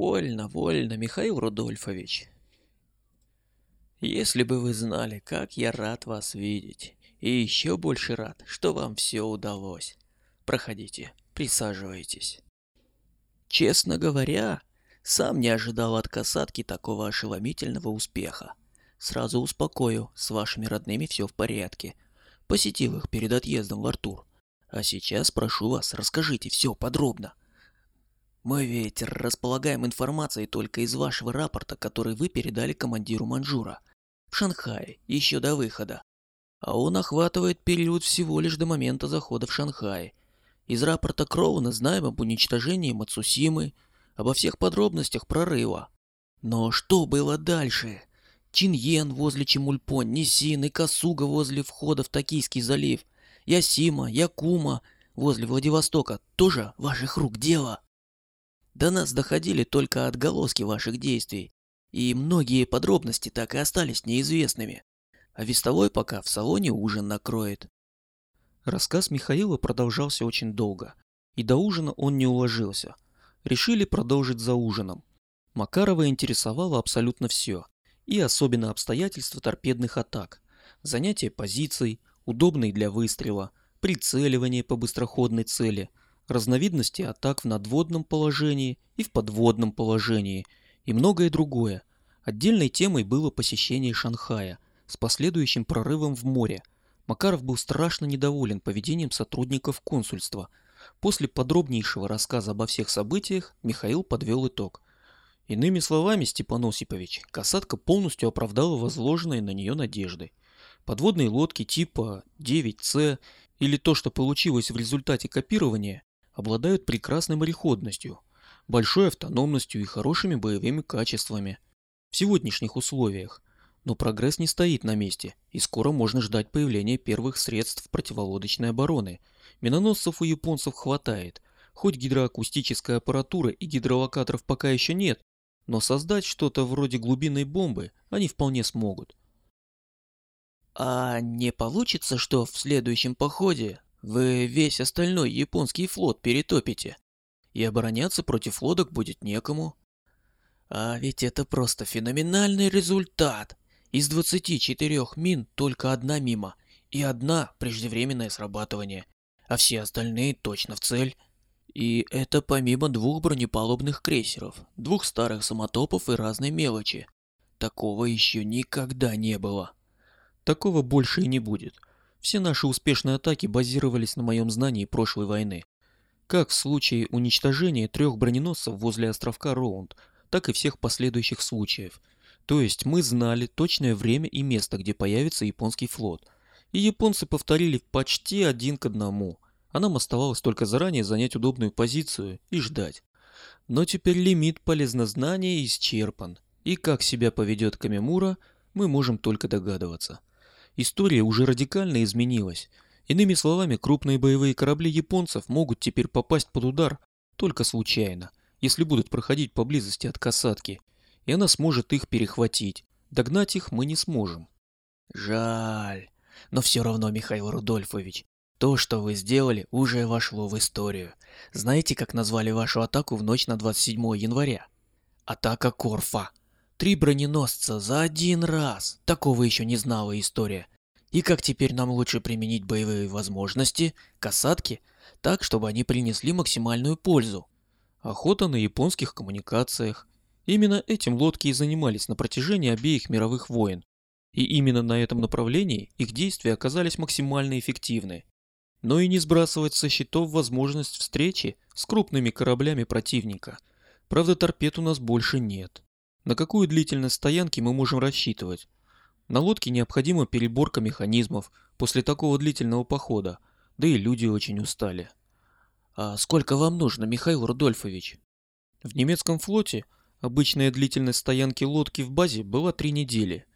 Вольно, вольно, Михаил Рудольфович. Если бы вы знали, как я рад вас видеть. И еще больше рад, что вам все удалось. Проходите, присаживайтесь. Честно говоря, сам не ожидал от касатки такого ошеломительного успеха. Сразу успокою, с вашими родными все в порядке. Посетил их перед отъездом в Артур. А сейчас прошу вас, расскажите все подробно. Мы ведь располагаем информацией только из вашего рапорта, который вы передали командиру Манжура в Шанхае еще до выхода. А он охватывает период всего лишь до момента захода в Шанхай. Из рапорта Кроуна знаем об уничтожении Мацусимы, обо всех подробностях прорыва. Но что было дальше? Чиньен возле Чемульпон, Нисин и Касуга возле входа в Токийский залив, Ясима, Якума возле Владивостока тоже ваших рук дело. До нас доходили только отголоски ваших действий, и многие подробности так и остались неизвестными. А вестовой пока в салоне ужин накроет. Рассказ Михаила продолжался очень долго, и до ужина он не уложился. Решили продолжить за ужином. Макарова интересовало абсолютно все, и особенно обстоятельства торпедных атак, занятие позиций, удобные для выстрела, прицеливание по быстроходной цели – разновидности атак в надводном положении и в подводном положении и многое другое. Отдельной темой было посещение Шанхая с последующим прорывом в море. Макаров был страшно недоволен поведением сотрудников консульства. После подробнейшего рассказа обо всех событиях Михаил подвел итог. Иными словами, Степан Осипович, касатка полностью оправдала возложенные на нее надежды. Подводные лодки типа 9С или то, что получилось в результате копирования, обладают прекрасной мореходностью, большой автономностью и хорошими боевыми качествами в сегодняшних условиях. Но прогресс не стоит на месте, и скоро можно ждать появления первых средств противолодочной обороны. Миноносцев у японцев хватает, хоть гидроакустической аппаратуры и гидролокаторов пока еще нет, но создать что-то вроде глубинной бомбы они вполне смогут. А не получится, что в следующем походе вы весь остальной японский флот перетопите, и обороняться против лодок будет некому. А ведь это просто феноменальный результат. Из 24 мин только одна мимо, и одна преждевременное срабатывание, а все остальные точно в цель. И это помимо двух бронепалубных крейсеров, двух старых самотопов и разной мелочи. Такого еще никогда не было. Такого больше и не будет. Все наши успешные атаки базировались на моем знании прошлой войны. Как в случае уничтожения трех броненосцев возле островка Роунд, так и всех последующих случаев. То есть мы знали точное время и место, где появится японский флот. И японцы повторили почти один к одному. А нам оставалось только заранее занять удобную позицию и ждать. Но теперь лимит полезнознания исчерпан. И как себя поведет Камемура, мы можем только догадываться. История уже радикально изменилась. Иными словами, крупные боевые корабли японцев могут теперь попасть под удар только случайно, если будут проходить поблизости от касатки, и она сможет их перехватить. Догнать их мы не сможем. Жаль. Но все равно, Михаил Рудольфович, то, что вы сделали, уже вошло в историю. Знаете, как назвали вашу атаку в ночь на 27 января? Атака Корфа. Три броненосца за один раз. Такого еще не знала история. И как теперь нам лучше применить боевые возможности, касатки, так, чтобы они принесли максимальную пользу? Охота на японских коммуникациях. Именно этим лодки и занимались на протяжении обеих мировых войн. И именно на этом направлении их действия оказались максимально эффективны. Но и не сбрасывать со счетов возможность встречи с крупными кораблями противника. Правда, торпед у нас больше нет. На какую длительность стоянки мы можем рассчитывать? На лодке необходима переборка механизмов после такого длительного похода, да и люди очень устали. А сколько вам нужно, Михаил Рудольфович? В немецком флоте обычная длительность стоянки лодки в базе была три недели.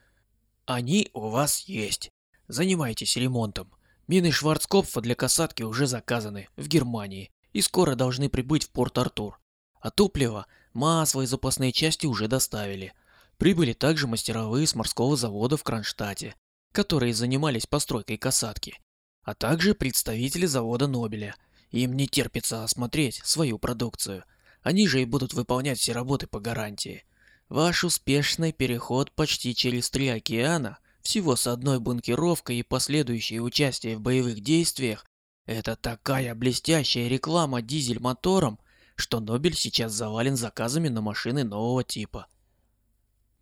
Они у вас есть. Занимайтесь ремонтом. Мины Шварцкопфа для касатки уже заказаны в Германии и скоро должны прибыть в Порт-Артур. А топливо Масло и запасные части уже доставили. Прибыли также мастеровые с морского завода в Кронштадте, которые занимались постройкой касатки, а также представители завода Нобеля. Им не терпится осмотреть свою продукцию. Они же и будут выполнять все работы по гарантии. Ваш успешный переход почти через три океана, всего с одной бункеровкой и последующее участие в боевых действиях – это такая блестящая реклама дизель-мотором, что Нобель сейчас завален заказами на машины нового типа.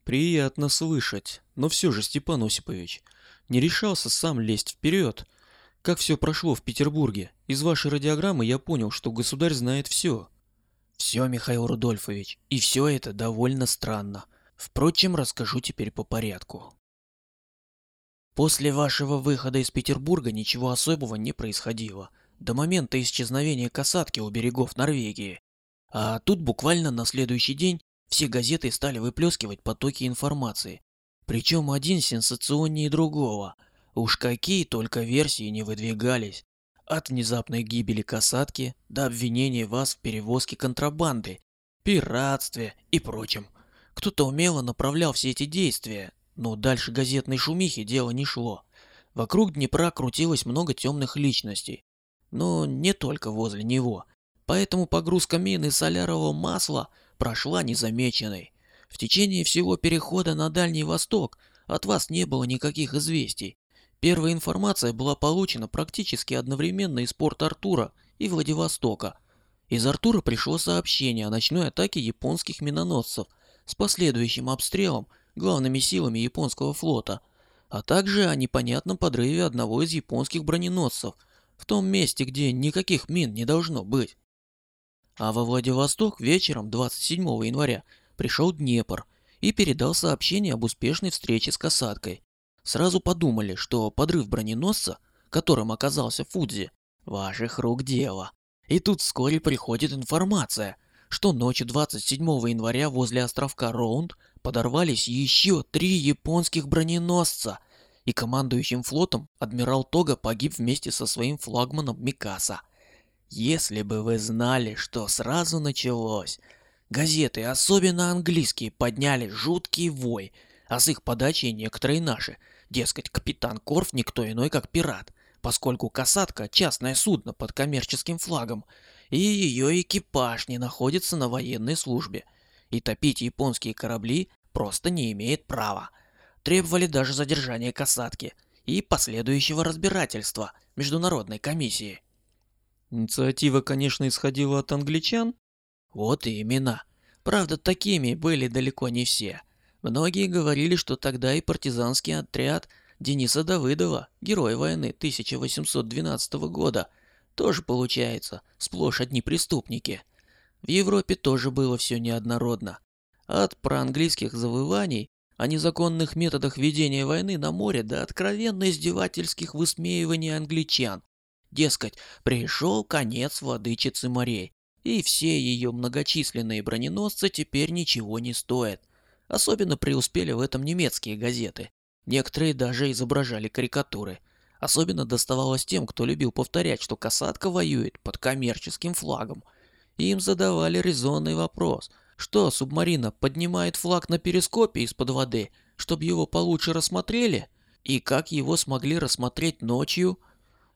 Приятно слышать, но все же, Степан Осипович, не решался сам лезть вперед. Как все прошло в Петербурге? Из вашей радиограммы я понял, что государь знает все. Все, Михаил Рудольфович, и все это довольно странно. Впрочем, расскажу теперь по порядку. После вашего выхода из Петербурга ничего особого не происходило. До момента исчезновения касатки у берегов Норвегии. А тут буквально на следующий день все газеты стали выплескивать потоки информации. Причем один сенсационнее другого. Уж какие только версии не выдвигались. От внезапной гибели касатки до обвинения вас в перевозке контрабанды, пиратстве и прочем. Кто-то умело направлял все эти действия, но дальше газетной шумихи дело не шло. Вокруг Днепра крутилось много темных личностей, но не только возле него. Поэтому погрузка мин и солярового масла прошла незамеченной. В течение всего перехода на Дальний Восток от вас не было никаких известий. Первая информация была получена практически одновременно из порта Артура и Владивостока. Из Артура пришло сообщение о ночной атаке японских миноносцев с последующим обстрелом главными силами японского флота, а также о непонятном подрыве одного из японских броненосцев в том месте, где никаких мин не должно быть. А во Владивосток вечером 27 января пришел Днепр и передал сообщение об успешной встрече с касаткой. Сразу подумали, что подрыв броненосца, которым оказался Фудзи, ваших рук дело. И тут вскоре приходит информация, что ночью 27 января возле островка Роунд подорвались еще три японских броненосца, и командующим флотом адмирал Тога погиб вместе со своим флагманом Микаса. Если бы вы знали, что сразу началось. Газеты, особенно английские, подняли жуткий вой, а с их подачей некоторые наши – Дескать, капитан Корф никто иной, как пират, поскольку касатка – частное судно под коммерческим флагом, и ее экипаж не находится на военной службе, и топить японские корабли просто не имеет права. Требовали даже задержания касатки и последующего разбирательства Международной комиссии. Инициатива, конечно, исходила от англичан. Вот именно. Правда, такими были далеко не все – Многие говорили, что тогда и партизанский отряд Дениса Давыдова, герой войны 1812 года, тоже получается сплошь одни преступники. В Европе тоже было все неоднородно. От проанглийских завываний о незаконных методах ведения войны на море до откровенно издевательских высмеиваний англичан. Дескать, пришел конец владычицы морей, и все ее многочисленные броненосцы теперь ничего не стоят. Особенно преуспели в этом немецкие газеты. Некоторые даже изображали карикатуры. Особенно доставалось тем, кто любил повторять, что касатка воюет под коммерческим флагом. Им задавали резонный вопрос, что субмарина поднимает флаг на перископе из-под воды, чтобы его получше рассмотрели, и как его смогли рассмотреть ночью.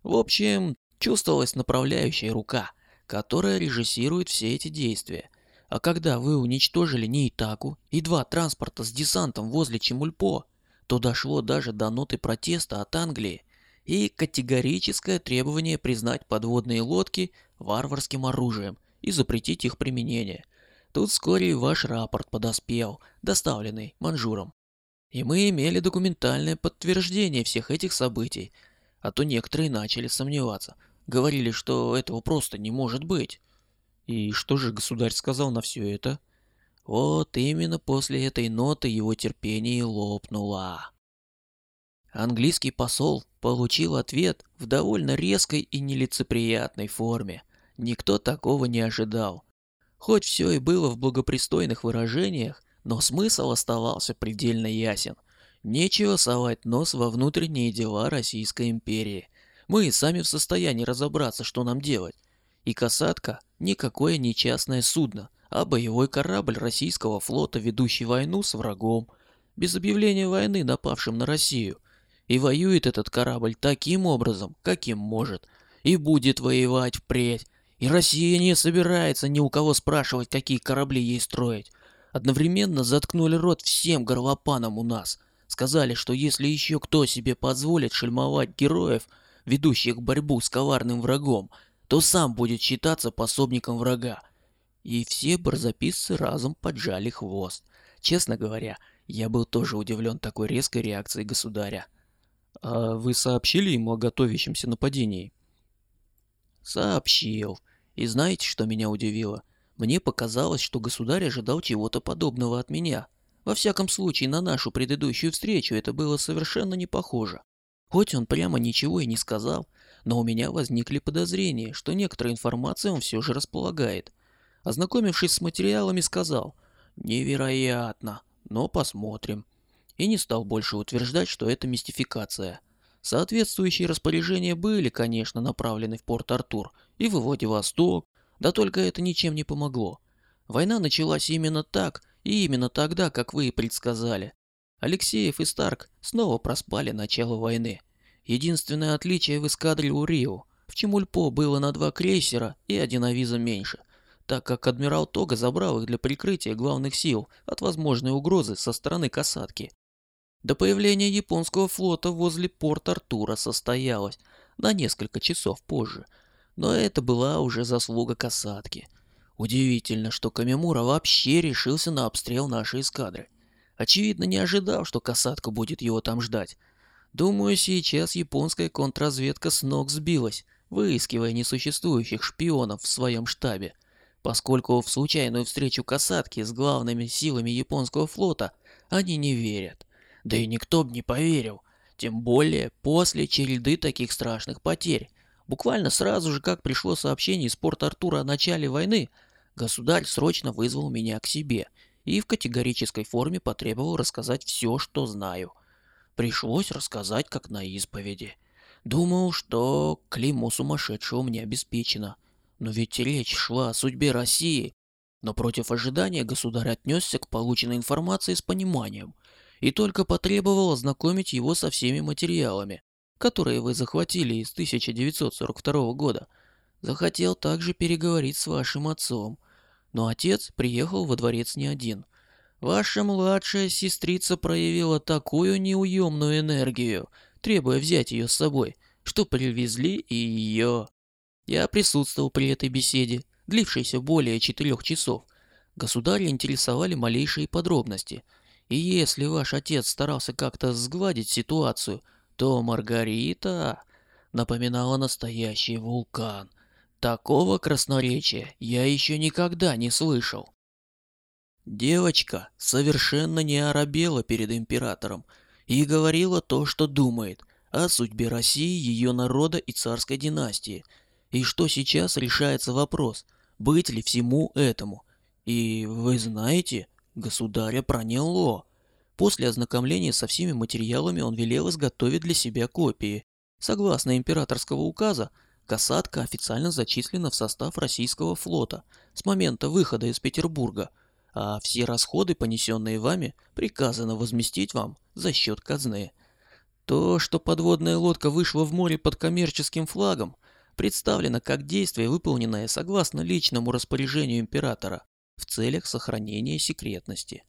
В общем, чувствовалась направляющая рука, которая режиссирует все эти действия. А когда вы уничтожили Неитаку и два транспорта с десантом возле Чемульпо, то дошло даже до ноты протеста от Англии и категорическое требование признать подводные лодки варварским оружием и запретить их применение. Тут вскоре ваш рапорт подоспел, доставленный Манжуром. И мы имели документальное подтверждение всех этих событий, а то некоторые начали сомневаться, говорили, что этого просто не может быть. И что же государь сказал на все это? Вот именно после этой ноты его терпение лопнуло. Английский посол получил ответ в довольно резкой и нелицеприятной форме. Никто такого не ожидал. Хоть все и было в благопристойных выражениях, но смысл оставался предельно ясен. Нечего совать нос во внутренние дела Российской империи. Мы и сами в состоянии разобраться, что нам делать. И касатка никакое не частное судно, а боевой корабль российского флота, ведущий войну с врагом, без объявления войны напавшим на Россию. И воюет этот корабль таким образом, каким может, и будет воевать впредь, И Россия не собирается ни у кого спрашивать, какие корабли ей строить. Одновременно заткнули рот всем горлопанам у нас. Сказали, что если еще кто себе позволит шельмовать героев, ведущих борьбу с коварным врагом, то сам будет считаться пособником врага. И все барзаписцы разом поджали хвост. Честно говоря, я был тоже удивлен такой резкой реакцией государя. А вы сообщили ему о готовящемся нападении? Сообщил. И знаете, что меня удивило? Мне показалось, что государь ожидал чего-то подобного от меня. Во всяком случае, на нашу предыдущую встречу это было совершенно не похоже. Хоть он прямо ничего и не сказал, но у меня возникли подозрения, что некоторой информацией он все же располагает. Ознакомившись с материалами, сказал «Невероятно, но посмотрим». И не стал больше утверждать, что это мистификация. Соответствующие распоряжения были, конечно, направлены в порт Артур и в Владивосток, да только это ничем не помогло. Война началась именно так и именно тогда, как вы и предсказали. Алексеев и Старк снова проспали начало войны. Единственное отличие в эскадре у Рио. В Чемульпо было на два крейсера и один авиза меньше, так как адмирал Тога забрал их для прикрытия главных сил от возможной угрозы со стороны касатки. До появления японского флота возле порт Артура состоялось на несколько часов позже, но это была уже заслуга касатки. Удивительно, что Камемура вообще решился на обстрел нашей эскадры. Очевидно, не ожидал, что касатка будет его там ждать. Думаю, сейчас японская контрразведка с ног сбилась, выискивая несуществующих шпионов в своем штабе, поскольку в случайную встречу касатки с главными силами японского флота они не верят. Да и никто бы не поверил, тем более после череды таких страшных потерь. Буквально сразу же, как пришло сообщение из порта Артура о начале войны, государь срочно вызвал меня к себе и в категорической форме потребовал рассказать все, что знаю. Пришлось рассказать, как на исповеди. Думал, что клеймо сумасшедшего мне обеспечено. Но ведь речь шла о судьбе России. Но против ожидания государь отнесся к полученной информации с пониманием – и только потребовал ознакомить его со всеми материалами, которые вы захватили из 1942 года. Захотел также переговорить с вашим отцом. Но отец приехал во дворец не один. Ваша младшая сестрица проявила такую неуемную энергию, требуя взять ее с собой, что привезли и ее. Я присутствовал при этой беседе, длившейся более четырех часов. Государя интересовали малейшие подробности – и если ваш отец старался как-то сгладить ситуацию, то Маргарита напоминала настоящий вулкан. Такого красноречия я еще никогда не слышал. Девочка совершенно не оробела перед императором и говорила то, что думает о судьбе России, ее народа и царской династии, и что сейчас решается вопрос, быть ли всему этому. И вы знаете, Государя проняло. После ознакомления со всеми материалами он велел изготовить для себя копии. Согласно императорского указа, касатка официально зачислена в состав российского флота с момента выхода из Петербурга, а все расходы, понесенные вами, приказано возместить вам за счет казны. То, что подводная лодка вышла в море под коммерческим флагом, представлено как действие, выполненное согласно личному распоряжению императора в целях сохранения секретности.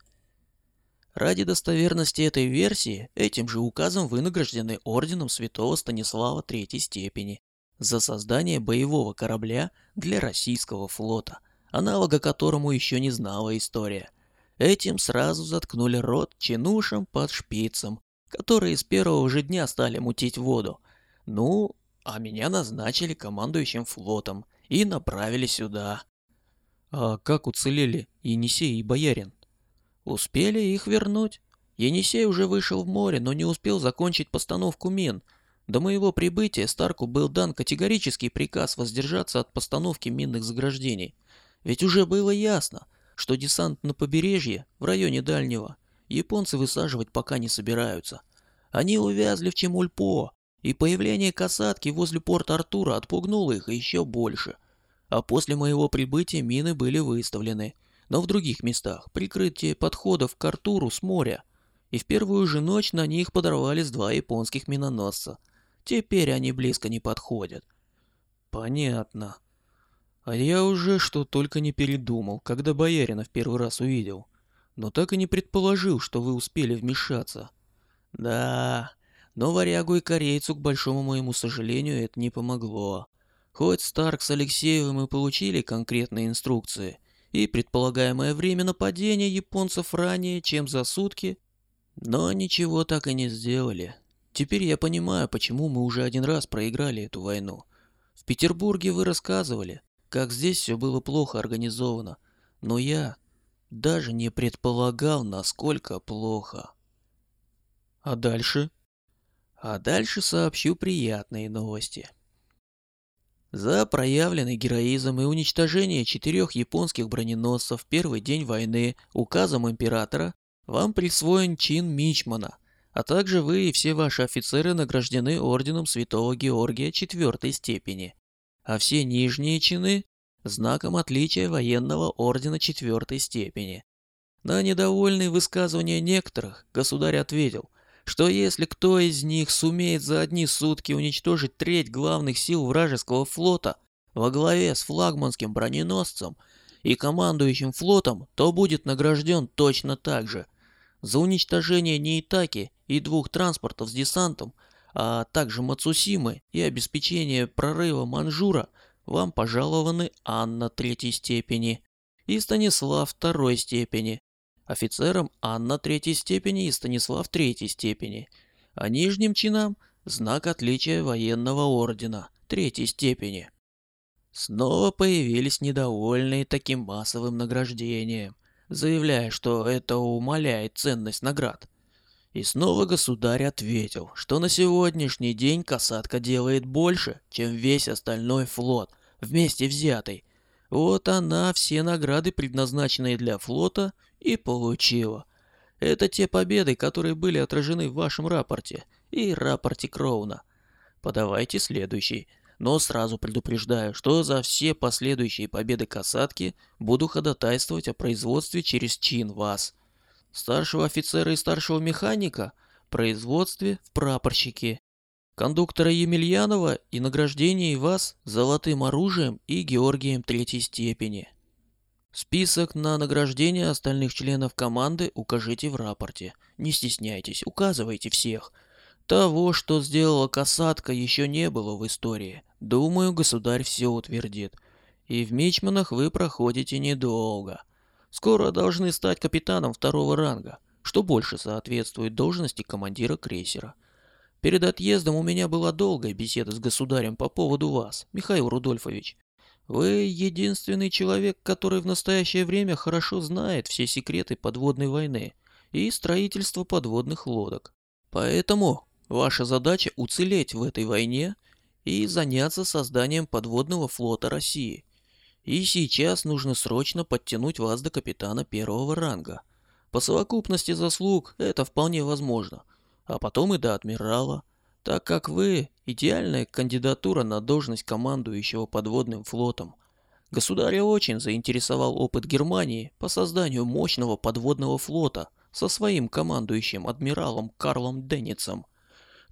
Ради достоверности этой версии этим же указом вы награждены орденом святого Станислава Третьей степени за создание боевого корабля для российского флота, аналога которому еще не знала история. Этим сразу заткнули рот чинушам под шпицем, которые с первого же дня стали мутить воду. Ну, а меня назначили командующим флотом и направили сюда. А как уцелели Енисей и Боярин? Успели их вернуть. Енисей уже вышел в море, но не успел закончить постановку мин. До моего прибытия Старку был дан категорический приказ воздержаться от постановки минных заграждений. Ведь уже было ясно, что десант на побережье, в районе Дальнего, японцы высаживать пока не собираются. Они увязли в Чемульпо, и появление касатки возле порта Артура отпугнуло их еще больше – а после моего прибытия мины были выставлены, но в других местах, прикрытие подходов к Артуру с моря. И в первую же ночь на них подорвались два японских миноносца. Теперь они близко не подходят. Понятно. А я уже что только не передумал, когда боярина в первый раз увидел. Но так и не предположил, что вы успели вмешаться. Да, но варягу и корейцу, к большому моему сожалению, это не помогло. Хоть Старк с Алексеевым и получили конкретные инструкции, и предполагаемое время нападения японцев ранее, чем за сутки, но ничего так и не сделали. Теперь я понимаю, почему мы уже один раз проиграли эту войну. В Петербурге вы рассказывали, как здесь все было плохо организовано, но я даже не предполагал, насколько плохо. А дальше? А дальше сообщу приятные новости. За проявленный героизм и уничтожение четырех японских броненосцев в первый день войны указом императора вам присвоен чин Мичмана, а также вы и все ваши офицеры награждены орденом Святого Георгия четвертой степени, а все нижние чины – знаком отличия военного ордена четвертой степени. На недовольные высказывания некоторых государь ответил – что если кто из них сумеет за одни сутки уничтожить треть главных сил вражеского флота во главе с флагманским броненосцем и командующим флотом, то будет награжден точно так же. За уничтожение Неитаки и двух транспортов с десантом, а также Мацусимы и обеспечение прорыва Манжура вам пожалованы Анна третьей степени и Станислав второй степени, офицерам Анна третьей степени и Станислав третьей степени, а нижним чинам знак отличия военного ордена третьей степени. Снова появились недовольные таким массовым награждением, заявляя, что это умаляет ценность наград. И снова государь ответил, что на сегодняшний день касатка делает больше, чем весь остальной флот, вместе взятый. Вот она все награды, предназначенные для флота, и получила. Это те победы, которые были отражены в вашем рапорте и рапорте Кроуна. Подавайте следующий, но сразу предупреждаю, что за все последующие победы касатки буду ходатайствовать о производстве через чин вас. Старшего офицера и старшего механика – производстве в прапорщике. Кондуктора Емельянова и награждении вас золотым оружием и Георгием третьей степени. Список на награждение остальных членов команды укажите в рапорте. Не стесняйтесь, указывайте всех. Того, что сделала касатка, еще не было в истории. Думаю, государь все утвердит. И в Мичманах вы проходите недолго. Скоро должны стать капитаном второго ранга, что больше соответствует должности командира крейсера. Перед отъездом у меня была долгая беседа с государем по поводу вас, Михаил Рудольфович. Вы единственный человек, который в настоящее время хорошо знает все секреты подводной войны и строительства подводных лодок. Поэтому ваша задача уцелеть в этой войне и заняться созданием подводного флота России. И сейчас нужно срочно подтянуть вас до капитана первого ранга. По совокупности заслуг это вполне возможно, а потом и до адмирала – так как вы – идеальная кандидатура на должность командующего подводным флотом. Государя очень заинтересовал опыт Германии по созданию мощного подводного флота со своим командующим адмиралом Карлом Денницем,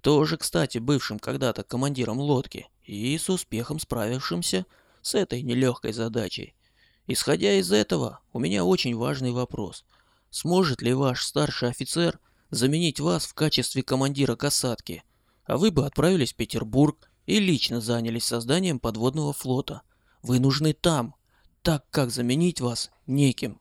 тоже, кстати, бывшим когда-то командиром лодки и с успехом справившимся с этой нелегкой задачей. Исходя из этого, у меня очень важный вопрос. Сможет ли ваш старший офицер заменить вас в качестве командира касатки – а вы бы отправились в Петербург и лично занялись созданием подводного флота. Вы нужны там, так как заменить вас неким.